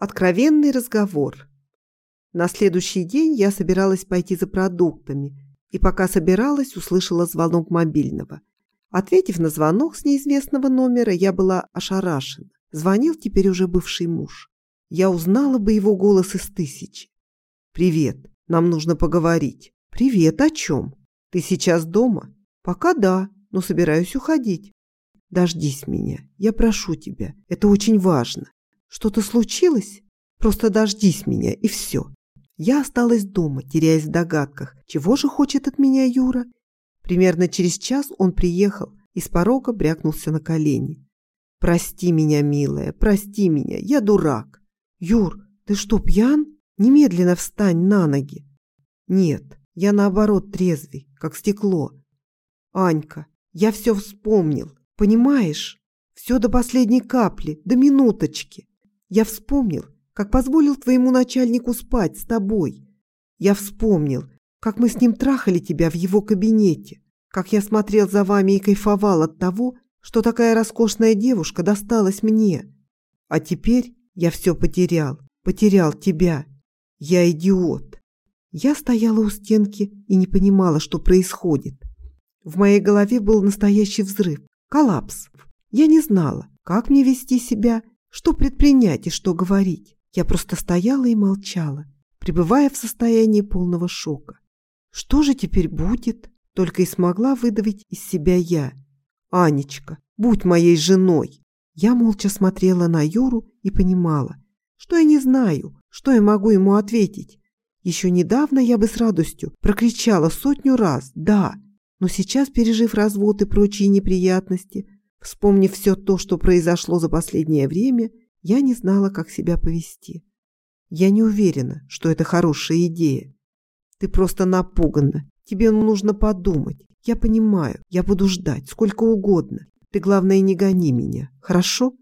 Откровенный разговор. На следующий день я собиралась пойти за продуктами, и пока собиралась, услышала звонок мобильного. Ответив на звонок с неизвестного номера, я была ошарашена. Звонил теперь уже бывший муж. Я узнала бы его голос из тысячи. «Привет, нам нужно поговорить». «Привет, о чем? Ты сейчас дома?» «Пока да, но собираюсь уходить». «Дождись меня, я прошу тебя, это очень важно». Что-то случилось? Просто дождись меня, и все. Я осталась дома, теряясь в догадках. Чего же хочет от меня Юра? Примерно через час он приехал и с порога брякнулся на колени. «Прости меня, милая, прости меня, я дурак». «Юр, ты что, пьян? Немедленно встань на ноги». «Нет, я наоборот трезвый, как стекло». «Анька, я все вспомнил, понимаешь? Все до последней капли, до минуточки. Я вспомнил, как позволил твоему начальнику спать с тобой. Я вспомнил, как мы с ним трахали тебя в его кабинете, как я смотрел за вами и кайфовал от того, что такая роскошная девушка досталась мне. А теперь я все потерял, потерял тебя. Я идиот. Я стояла у стенки и не понимала, что происходит. В моей голове был настоящий взрыв, коллапс. Я не знала, как мне вести себя что предпринять и что говорить? Я просто стояла и молчала, пребывая в состоянии полного шока. Что же теперь будет? Только и смогла выдавить из себя я. Анечка, будь моей женой. Я молча смотрела на Юру и понимала, что я не знаю, что я могу ему ответить. Еще недавно я бы с радостью прокричала сотню раз «да», но сейчас, пережив развод и прочие неприятности, Вспомнив все то, что произошло за последнее время, я не знала, как себя повести. Я не уверена, что это хорошая идея. Ты просто напугана. Тебе нужно подумать. Я понимаю, я буду ждать сколько угодно. Ты, главное, не гони меня, хорошо?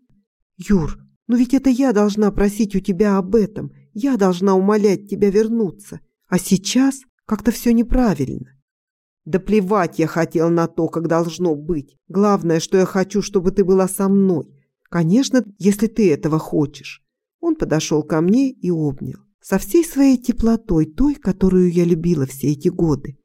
Юр, но ведь это я должна просить у тебя об этом. Я должна умолять тебя вернуться. А сейчас как-то все неправильно. Да плевать я хотел на то, как должно быть. Главное, что я хочу, чтобы ты была со мной. Конечно, если ты этого хочешь. Он подошел ко мне и обнял. Со всей своей теплотой, той, которую я любила все эти годы.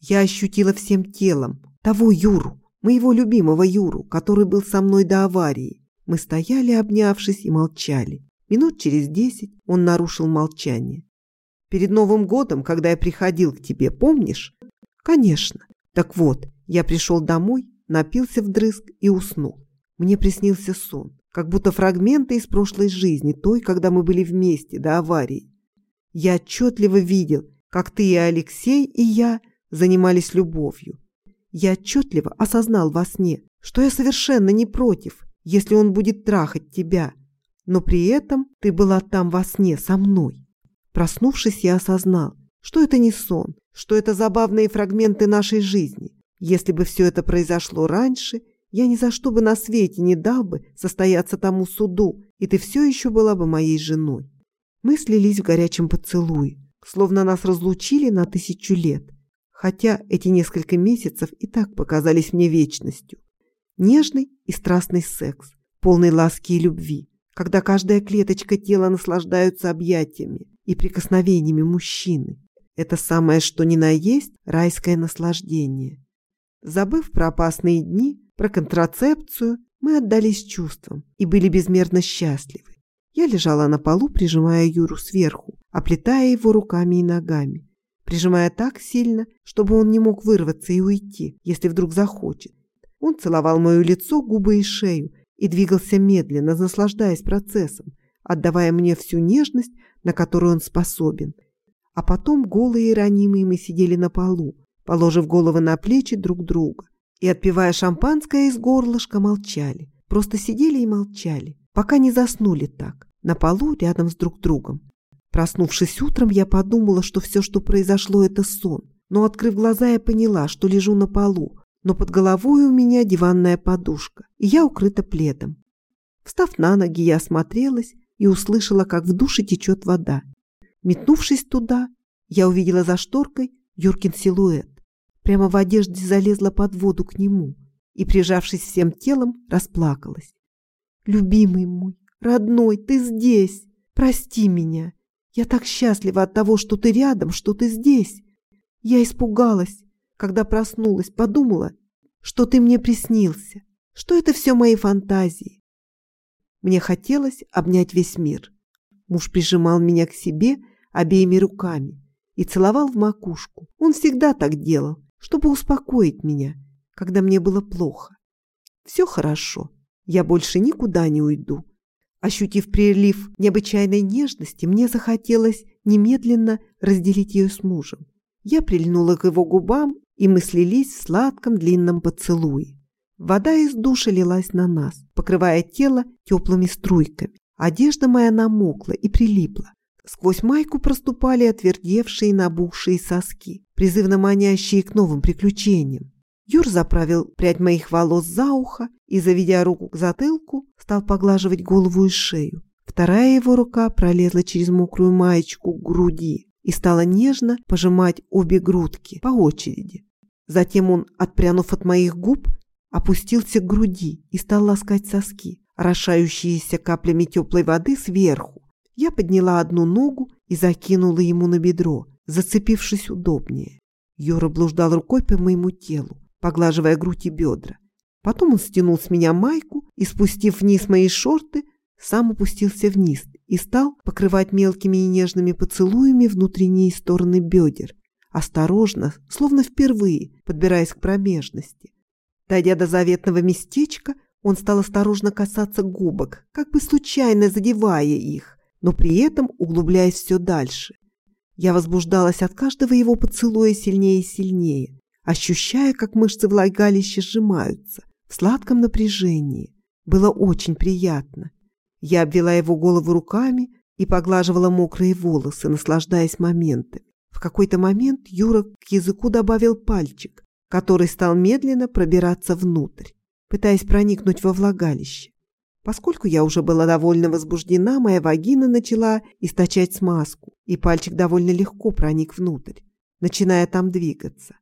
Я ощутила всем телом того Юру, моего любимого Юру, который был со мной до аварии. Мы стояли, обнявшись, и молчали. Минут через десять он нарушил молчание. Перед Новым годом, когда я приходил к тебе, помнишь? Конечно. Так вот, я пришел домой, напился вдрызг и уснул. Мне приснился сон, как будто фрагменты из прошлой жизни, той, когда мы были вместе до аварии. Я отчетливо видел, как ты и Алексей, и я занимались любовью. Я отчетливо осознал во сне, что я совершенно не против, если он будет трахать тебя. Но при этом ты была там во сне со мной. Проснувшись, я осознал, что это не сон, что это забавные фрагменты нашей жизни. Если бы все это произошло раньше, я ни за что бы на свете не дал бы состояться тому суду, и ты все еще была бы моей женой. Мы слились в горячем поцелуе, словно нас разлучили на тысячу лет, хотя эти несколько месяцев и так показались мне вечностью. Нежный и страстный секс, полный ласки и любви, когда каждая клеточка тела наслаждаются объятиями и прикосновениями мужчины. Это самое что ни на есть райское наслаждение. Забыв про опасные дни, про контрацепцию, мы отдались чувствам и были безмерно счастливы. Я лежала на полу, прижимая Юру сверху, оплетая его руками и ногами, прижимая так сильно, чтобы он не мог вырваться и уйти, если вдруг захочет. Он целовал мое лицо, губы и шею и двигался медленно, наслаждаясь процессом, отдавая мне всю нежность, на которую он способен – а потом голые и ранимые мы сидели на полу, положив головы на плечи друг друга. И, отпивая шампанское из горлышка, молчали. Просто сидели и молчали, пока не заснули так, на полу рядом с друг другом. Проснувшись утром, я подумала, что все, что произошло, это сон. Но, открыв глаза, я поняла, что лежу на полу, но под головой у меня диванная подушка, и я укрыта пледом. Встав на ноги, я осмотрелась и услышала, как в душе течет вода. Метнувшись туда, я увидела за шторкой Юркин силуэт. Прямо в одежде залезла под воду к нему и, прижавшись всем телом, расплакалась. «Любимый мой, родной, ты здесь! Прости меня. Я так счастлива от того, что ты рядом, что ты здесь. Я испугалась, когда проснулась, подумала, что ты мне приснился, что это все мои фантазии. Мне хотелось обнять весь мир. Муж прижимал меня к себе обеими руками и целовал в макушку. Он всегда так делал, чтобы успокоить меня, когда мне было плохо. Все хорошо, я больше никуда не уйду. Ощутив прилив необычайной нежности, мне захотелось немедленно разделить ее с мужем. Я прильнула к его губам, и мы слились в сладком длинном поцелуе. Вода из душа лилась на нас, покрывая тело теплыми струйками. Одежда моя намокла и прилипла. Сквозь майку проступали отвердевшие набухшие соски, призывно манящие к новым приключениям. Юр заправил прядь моих волос за ухо и, заведя руку к затылку, стал поглаживать голову и шею. Вторая его рука пролезла через мокрую маечку к груди и стала нежно пожимать обе грудки по очереди. Затем он, отпрянув от моих губ, опустился к груди и стал ласкать соски, орошающиеся каплями теплой воды сверху. Я подняла одну ногу и закинула ему на бедро, зацепившись удобнее. Юра блуждал рукой по моему телу, поглаживая грудь и бедра. Потом он стянул с меня майку и, спустив вниз мои шорты, сам опустился вниз и стал покрывать мелкими и нежными поцелуями внутренние стороны бедер, осторожно, словно впервые, подбираясь к промежности. Дойдя до заветного местечка, он стал осторожно касаться губок, как бы случайно задевая их, но при этом углубляясь все дальше. Я возбуждалась от каждого его поцелуя сильнее и сильнее, ощущая, как мышцы влагалища сжимаются в сладком напряжении. Было очень приятно. Я обвела его голову руками и поглаживала мокрые волосы, наслаждаясь моментами. В какой-то момент Юра к языку добавил пальчик, который стал медленно пробираться внутрь, пытаясь проникнуть во влагалище. Поскольку я уже была довольно возбуждена, моя вагина начала источать смазку, и пальчик довольно легко проник внутрь, начиная там двигаться.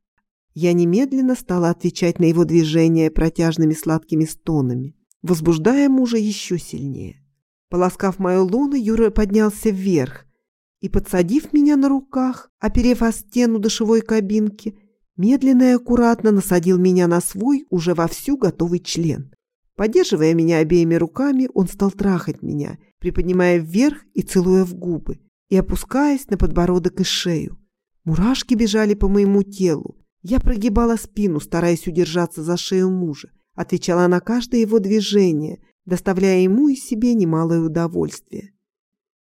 Я немедленно стала отвечать на его движения протяжными сладкими стонами, возбуждая мужа еще сильнее. Полоскав мою луну, Юра поднялся вверх и, подсадив меня на руках, оперев о стену душевой кабинки, медленно и аккуратно насадил меня на свой уже вовсю готовый член. Поддерживая меня обеими руками, он стал трахать меня, приподнимая вверх и целуя в губы, и опускаясь на подбородок и шею. Мурашки бежали по моему телу, я прогибала спину, стараясь удержаться за шею мужа, отвечала на каждое его движение, доставляя ему и себе немалое удовольствие.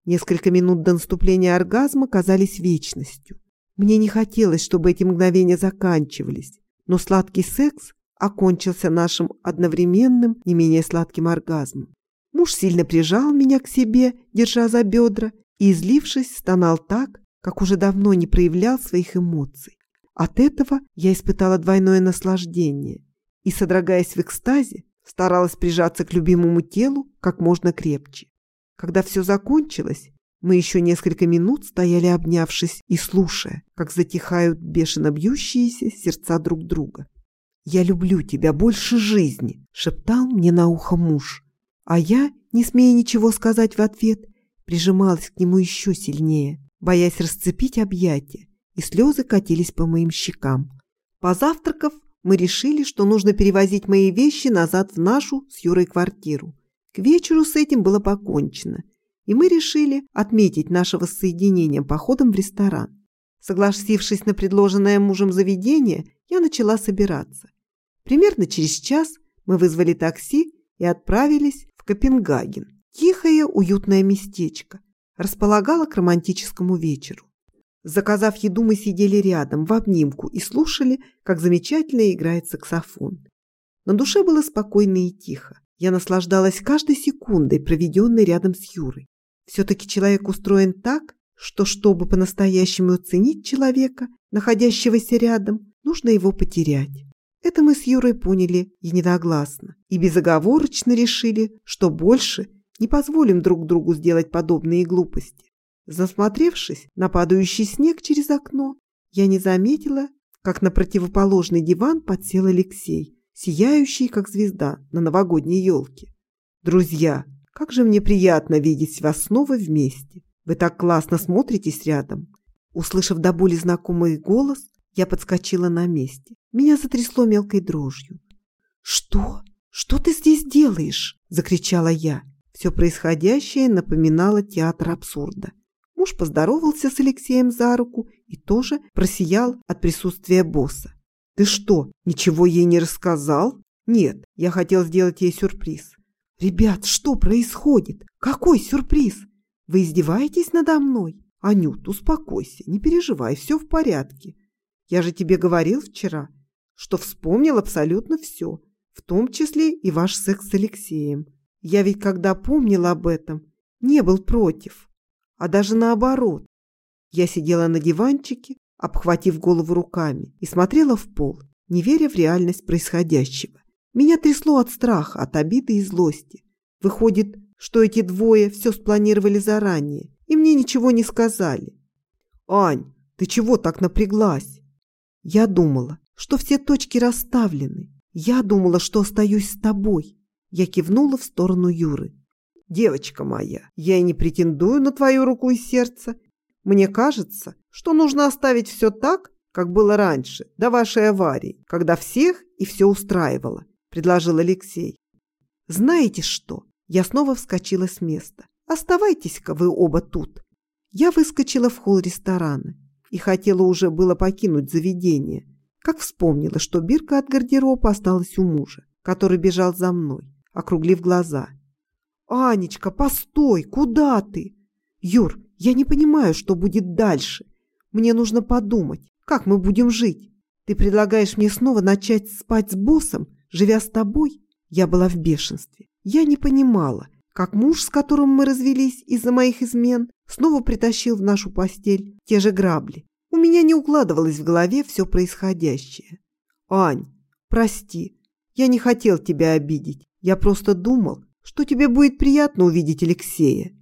Несколько минут до наступления оргазма казались вечностью. Мне не хотелось, чтобы эти мгновения заканчивались, но сладкий секс окончился нашим одновременным, не менее сладким оргазмом. Муж сильно прижал меня к себе, держа за бедра, и, излившись, стонал так, как уже давно не проявлял своих эмоций. От этого я испытала двойное наслаждение и, содрогаясь в экстазе, старалась прижаться к любимому телу как можно крепче. Когда все закончилось, мы еще несколько минут стояли обнявшись и слушая, как затихают бешено бьющиеся сердца друг друга. «Я люблю тебя больше жизни», — шептал мне на ухо муж. А я, не смея ничего сказать в ответ, прижималась к нему еще сильнее, боясь расцепить объятия и слезы катились по моим щекам. Позавтракав, мы решили, что нужно перевозить мои вещи назад в нашу с Юрой квартиру. К вечеру с этим было покончено, и мы решили отметить наше воссоединение походом в ресторан. Согласившись на предложенное мужем заведение, я начала собираться. Примерно через час мы вызвали такси и отправились в Копенгаген. Тихое, уютное местечко располагало к романтическому вечеру. Заказав еду, мы сидели рядом, в обнимку, и слушали, как замечательно играет саксофон. На душе было спокойно и тихо. Я наслаждалась каждой секундой, проведенной рядом с Юрой. Все-таки человек устроен так, что, чтобы по-настоящему оценить человека, находящегося рядом, нужно его потерять. Это мы с Юрой поняли единогласно и безоговорочно решили, что больше не позволим друг другу сделать подобные глупости. Засмотревшись на падающий снег через окно, я не заметила, как на противоположный диван подсел Алексей, сияющий, как звезда на новогодней елке. «Друзья, Как же мне приятно видеть вас снова вместе. Вы так классно смотритесь рядом. Услышав до боли знакомый голос, я подскочила на месте. Меня затрясло мелкой дрожью. «Что? Что ты здесь делаешь?» – закричала я. Все происходящее напоминало театр абсурда. Муж поздоровался с Алексеем за руку и тоже просиял от присутствия босса. «Ты что, ничего ей не рассказал?» «Нет, я хотел сделать ей сюрприз». «Ребят, что происходит? Какой сюрприз? Вы издеваетесь надо мной?» «Анют, успокойся, не переживай, все в порядке. Я же тебе говорил вчера, что вспомнил абсолютно все, в том числе и ваш секс с Алексеем. Я ведь, когда помнил об этом, не был против, а даже наоборот. Я сидела на диванчике, обхватив голову руками, и смотрела в пол, не веря в реальность происходящего. Меня трясло от страха, от обиды и злости. Выходит, что эти двое все спланировали заранее, и мне ничего не сказали. «Ань, ты чего так напряглась?» Я думала, что все точки расставлены. Я думала, что остаюсь с тобой. Я кивнула в сторону Юры. «Девочка моя, я и не претендую на твою руку и сердце. Мне кажется, что нужно оставить все так, как было раньше, до вашей аварии, когда всех и все устраивало», – предложил Алексей. «Знаете что?» Я снова вскочила с места. «Оставайтесь-ка вы оба тут». Я выскочила в холл ресторана и хотела уже было покинуть заведение, как вспомнила, что бирка от гардероба осталась у мужа, который бежал за мной, округлив глаза. «Анечка, постой! Куда ты?» «Юр, я не понимаю, что будет дальше. Мне нужно подумать, как мы будем жить. Ты предлагаешь мне снова начать спать с боссом, живя с тобой?» Я была в бешенстве. Я не понимала, как муж, с которым мы развелись из-за моих измен, снова притащил в нашу постель те же грабли. У меня не укладывалось в голове все происходящее. «Ань, прости, я не хотел тебя обидеть. Я просто думал, что тебе будет приятно увидеть Алексея».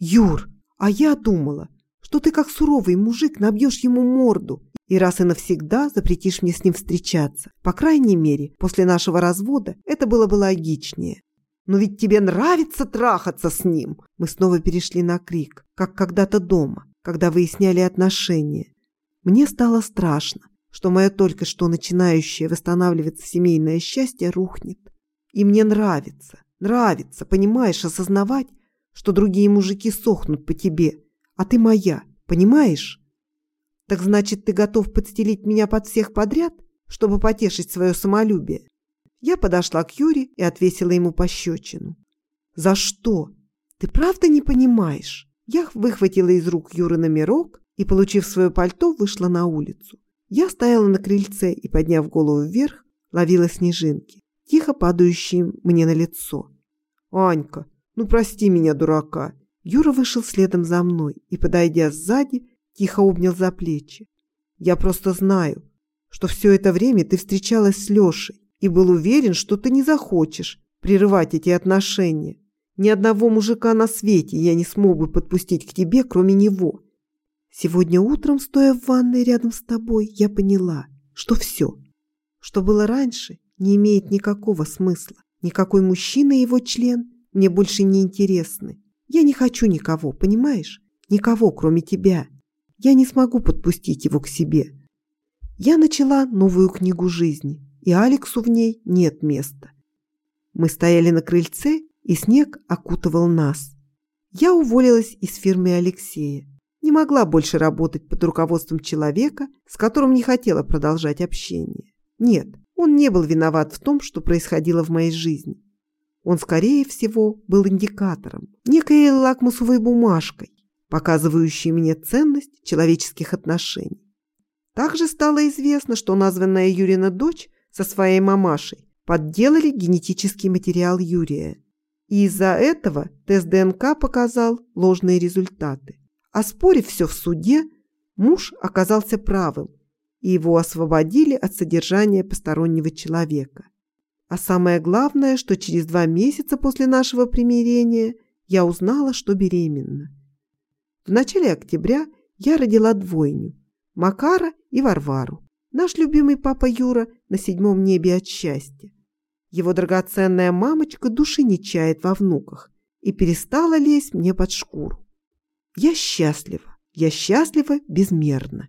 «Юр, а я думала, что ты как суровый мужик набьешь ему морду и раз и навсегда запретишь мне с ним встречаться. По крайней мере, после нашего развода это было бы логичнее. Но ведь тебе нравится трахаться с ним. Мы снова перешли на крик, как когда-то дома, когда выясняли отношения. Мне стало страшно, что мое только что начинающее восстанавливаться семейное счастье рухнет. И мне нравится, нравится, понимаешь, осознавать, что другие мужики сохнут по тебе, а ты моя, понимаешь? Так значит, ты готов подстелить меня под всех подряд, чтобы потешить свое самолюбие? Я подошла к Юре и отвесила ему пощечину. «За что? Ты правда не понимаешь?» Я выхватила из рук Юры номерок и, получив свое пальто, вышла на улицу. Я стояла на крыльце и, подняв голову вверх, ловила снежинки, тихо падающие мне на лицо. «Анька, ну прости меня, дурака!» Юра вышел следом за мной и, подойдя сзади, тихо обнял за плечи. «Я просто знаю, что все это время ты встречалась с Лешей и был уверен, что ты не захочешь прерывать эти отношения. Ни одного мужика на свете я не смог бы подпустить к тебе, кроме него. Сегодня утром, стоя в ванной рядом с тобой, я поняла, что все, что было раньше, не имеет никакого смысла. Никакой мужчина и его член мне больше не интересны. Я не хочу никого, понимаешь? Никого, кроме тебя. Я не смогу подпустить его к себе. Я начала новую книгу жизни, и Алексу в ней нет места. Мы стояли на крыльце, и снег окутывал нас. Я уволилась из фирмы Алексея. Не могла больше работать под руководством человека, с которым не хотела продолжать общение. Нет, он не был виноват в том, что происходило в моей жизни. Он, скорее всего, был индикатором, некой лакмусовой бумажкой, показывающей мне ценность человеческих отношений. Также стало известно, что названная Юрина дочь со своей мамашей подделали генетический материал Юрия. И из-за этого тест ДНК показал ложные результаты. Оспорив все в суде, муж оказался правым, и его освободили от содержания постороннего человека. А самое главное, что через два месяца после нашего примирения я узнала, что беременна. В начале октября я родила двойню – Макара и Варвару. Наш любимый папа Юра на седьмом небе от счастья. Его драгоценная мамочка души не чает во внуках и перестала лезть мне под шкуру. Я счастлива, я счастлива безмерно.